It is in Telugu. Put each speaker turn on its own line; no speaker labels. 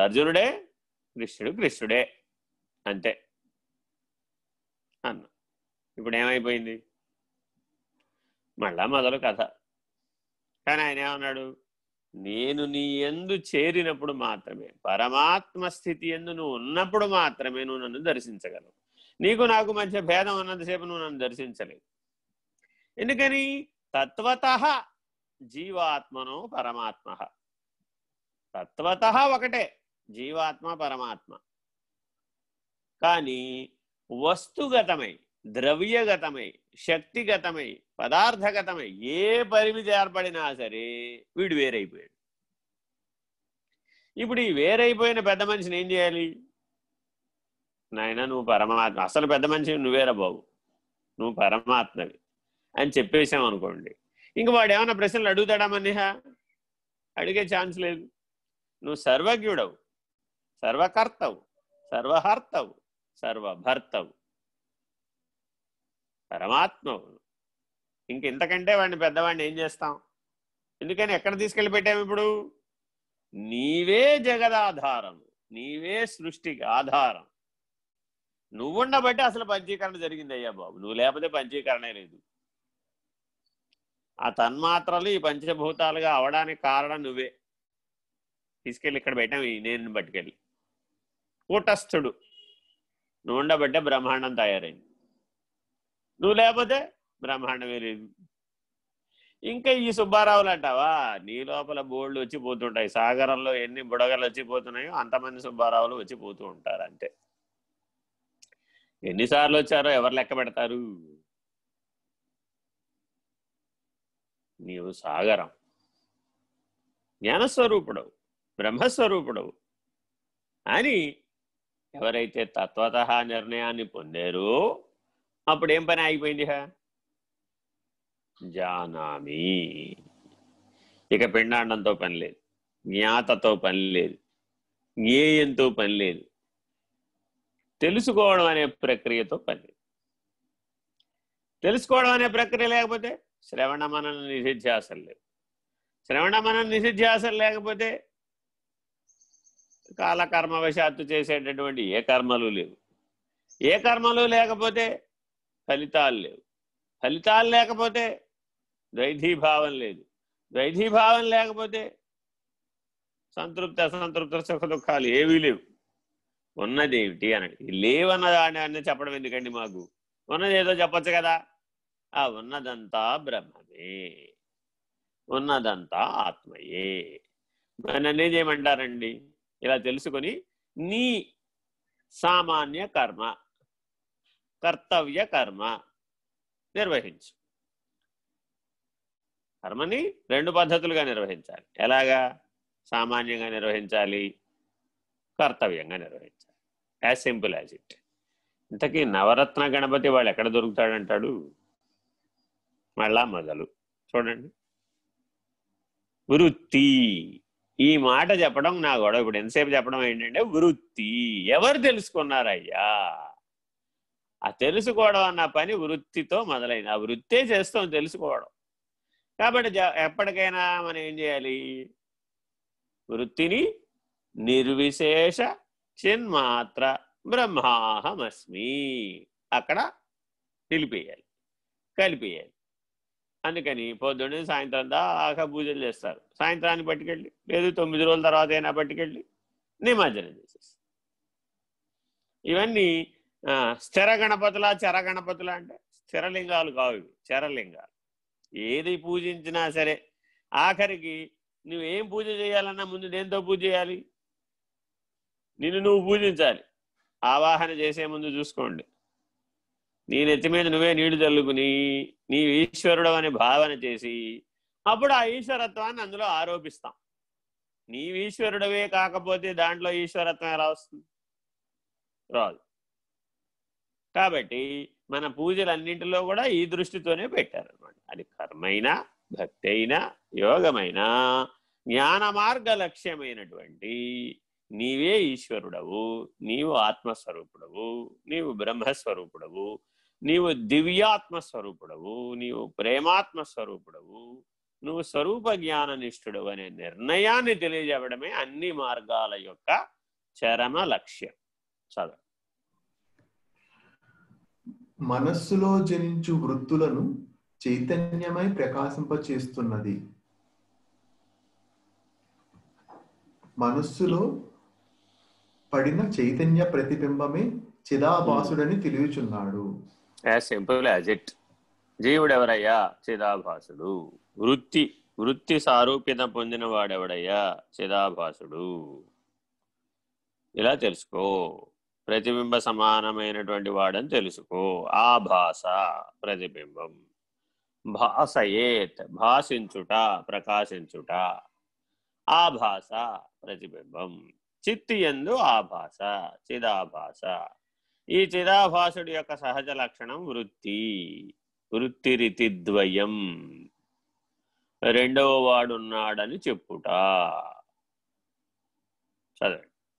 అర్జునుడే కృష్ణుడు కృష్ణుడే అంతే. అన్న. ఇప్పుడు ఏమైపోయింది? మళ్ళా మొదలు కథ. కానీ ఆయన ఏమన్నాడు? నేను నీ ఎందు చేరినప్పుడు మాత్రమే పరమాత్మ స్థితి ఎందు నువ్వు ఉన్నప్పుడు మాత్రమే నువ్వు నన్ను దర్శించగలవు. నీకు నాకు మధ్య భేదం ఉన్నంతసేపు నువ్వు నన్ను దర్శించలేవు. ఎందుకని? తత్వత జీవాత్మను పరమాత్మ. తత్వత ఒకటే. జీవాత్మ పరమాత్మ. కానీ వస్తుగతమై ద్రవ్యగతమై శక్తిగతమై పదార్థగతమై ఏ పరిమితి ఏర్పడినా సరే వీడు వేరైపోయాడు. ఇప్పుడు ఈ వేరైపోయిన పెద్ద మనిషిని ఏం చేయాలి? నాయన నువ్వు పరమాత్మ అసలు పెద్ద మనిషి నువ్వేరా బాబు. నువ్వు పరమాత్మవి అని చెప్పేశాం అనుకోండి. ఇంక వాడు ఏమైనా ప్రశ్నలు అడుగుతాడా మనిహ అడిగే ఛాన్స్ లేదు. నువ్వు సర్వజ్ఞుడవు. సర్వకర్తవు సర్వహర్తవు సర్వభర్తవు. పరమాత్మవు. ఇంక ఇంతకంటే వాడిని పెద్దవాడిని ఏం చేస్తాం? ఎందుకని ఎక్కడ తీసుకెళ్ళి పెట్టాము ఇప్పుడు? నీవే జగదాధారం నీవే సృష్టికి ఆధారం. నువ్వుండబట్టి అసలు పంచీకరణ జరిగింది అయ్యా బాబు. నువ్వు లేకపోతే పంచీకరణే లేదు. ఆ తన్మాత్రలు ఈ పంచభూతాలుగా అవడానికి కారణం నువ్వే. తీసుకెళ్ళి ఇక్కడ పెట్టాం ఈ నేను పట్టుకెళ్ళి. కూటస్థుడు. నువ్వు ఉండబట్టే బ్రహ్మాండం తయారైంది. నువ్వు లేకపోతే బ్రహ్మాండమే లేదు. ఇంకా ఈ సుబ్బారావులు అంటావా? నీ లోపల బోర్డులు వచ్చి పోతుంటాయి. సాగరంలో ఎన్ని బుడగలు వచ్చి పోతున్నాయో అంతమంది సుబ్బారావులు వచ్చి పోతూ ఉంటారు అంతే. ఎన్నిసార్లు వచ్చారో ఎవరు లెక్క పెడతారు? నీవు సాగరం. జ్ఞానస్వరూపుడవు. బ్రహ్మస్వరూపుడవు. అని ఎవరైతే తత్వత నిర్ణయాన్ని పొందారో అప్పుడు ఏం పని ఆగిపోయింది హా జానామి. ఇక పిండాండంతో పని లేదు జ్ఞాతతో పని లేదు జ్ఞేయంతో పని లేదు తెలుసుకోవడం అనే ప్రక్రియతో పని లేదు. తెలుసుకోవడం అనే ప్రక్రియ లేకపోతే శ్రవణ మనన నిధిధ్యాసలు లేవు. శ్రవణ మనన నిధిధ్యాసలు లేకపోతే కాలకర్మవశాత్తు చేసేటటువంటి ఏ కర్మలు లేవు. ఏ కర్మలు లేకపోతే ఫలితాలు లేవు. ఫలితాలు లేకపోతే ద్వైధీభావం లేదు. ద్వైధీభావం లేకపోతే సంతృప్తి అసంతృప్త సుఖ దుఃఖాలు ఏవీ లేవు. ఉన్నదేమిటి అనండి. లేవన్న దాన్ని చెప్పడం ఎందుకండి మాకు? ఉన్నదేదో చెప్పచ్చు కదా. ఆ ఉన్నదంతా బ్రహ్మమే. ఉన్నదంతా ఆత్మయే. నన్ను చేయమంటారండి ఇలా తెలుసుకొని నీ సామాన్య కర్మ కర్తవ్య కర్మ నిర్వహించు. కర్మని రెండు పద్ధతులుగా నిర్వహించాలి. ఎలాగా? సామాన్యంగా నిర్వహించాలి కర్తవ్యంగా నిర్వహించాలి. యాజ్ సింపుల్ యాజ్ ఇట్ ఇంతకీ నవరత్న గణపతి వాళ్ళు ఎక్కడ దొరుకుతాడంటాడు? మళ్ళా మొదలు. చూడండి. వృత్తి. ఈ మాట చెప్పడం నా గొడవ ఇప్పుడు ఎంతసేపు చెప్పడం ఏంటంటే వృత్తి. ఎవరు తెలుసుకున్నారయ్యా? ఆ తెలుసుకోవడం అన్న పని వృత్తితో మొదలైంది. ఆ వృత్తే చేస్తాం తెలుసుకోవడం. కాబట్టి ఎప్పటికైనా మనం ఏం చేయాలి? వృత్తిని నిర్విశేష చిన్మాత్ర బ్రహ్మాహమస్మి. అక్కడ నిలిపేయాలి. కలిపేయాలి. అందుకని పొద్దున్నే సాయంత్రం దాకా పూజలు చేస్తారు. సాయంత్రాన్ని పట్టుకెళ్ళి లేదు తొమ్మిది రోజుల తర్వాత అయినా పట్టుకెళ్ళి నిమజ్జనం చేసేస్తారు. ఇవన్నీ స్థిర గణపతుల చెర గణపతులా అంటే స్థిరలింగాలు కావు ఇవి చరలింగాలు. ఏది పూజించినా సరే ఆఖరికి నువ్వేం పూజ చేయాలన్నా ముందు దేంతో పూజ చేయాలి? నిన్ను నువ్వు పూజించాలి. ఆవాహన చేసే ముందు చూసుకోండి. నీ నెత్తి మీద నువ్వే నీళ్ళు చల్లుకుని నీ ఈశ్వరుడు అని భావన చేసి అప్పుడు ఆ ఈశ్వరత్వాన్ని అందులో ఆరోపిస్తాం. నీవీశ్వరుడవే కాకపోతే దాంట్లో ఈశ్వరత్వం ఎలా వస్తుంది? రాదు. కాబట్టి మన పూజలన్నింటిలో కూడా ఈ దృష్టితోనే పెట్టారనమాట అది కర్మైనా భక్తి అయినా యోగమైనా జ్ఞాన మార్గ లక్ష్యమైనటువంటి నీవే ఈశ్వరుడవు నీవు ఆత్మస్వరూపుడవు నీవు బ్రహ్మస్వరూపుడవు నీవు దివ్యాత్మ స్వరూపుడవు నీవు ప్రేమాత్మ స్వరూపుడవు నువ్వు స్వరూప జ్ఞాన నిష్ఠుడు అనే నిర్ణయాన్ని తెలియజేయడమే అన్ని మార్గాల యొక్క చరమ లక్ష్యం. చదువు.
మనస్సులో జనించు వృత్తులను చైతన్యమై ప్రకాశింపచేస్తున్నది. మనస్సులో పడిన చైతన్య ప్రతిబింబమే చిదాభాసుడని తెలియచున్నాడు.
యాజ్ సింపుల్ యాజ్ ఇట్ జీవుడు ఎవరయ్యా చిదాభాసుడు. వృత్తి వృత్తి సారూప్యత పొందిన వాడెవడయ్యా చిదాభాసుడు. ఇలా తెలుసుకో. ప్రతిబింబ సమానమైనటువంటి వాడని తెలుసుకో. ఆ భాష ప్రతిబింబం. భాసయేత్ భాషించుట ప్రకాశించుట. ఆ భాష ప్రతిబింబం. చిత్తి ఎందు భాష చిదాభాష. ఈ చిదాభాసుడి యొక్క సహజ లక్షణం వృత్తి. వృత్తిరితిద్వయం రెండవ వాడున్నాడని చెప్పుట. చదవండి.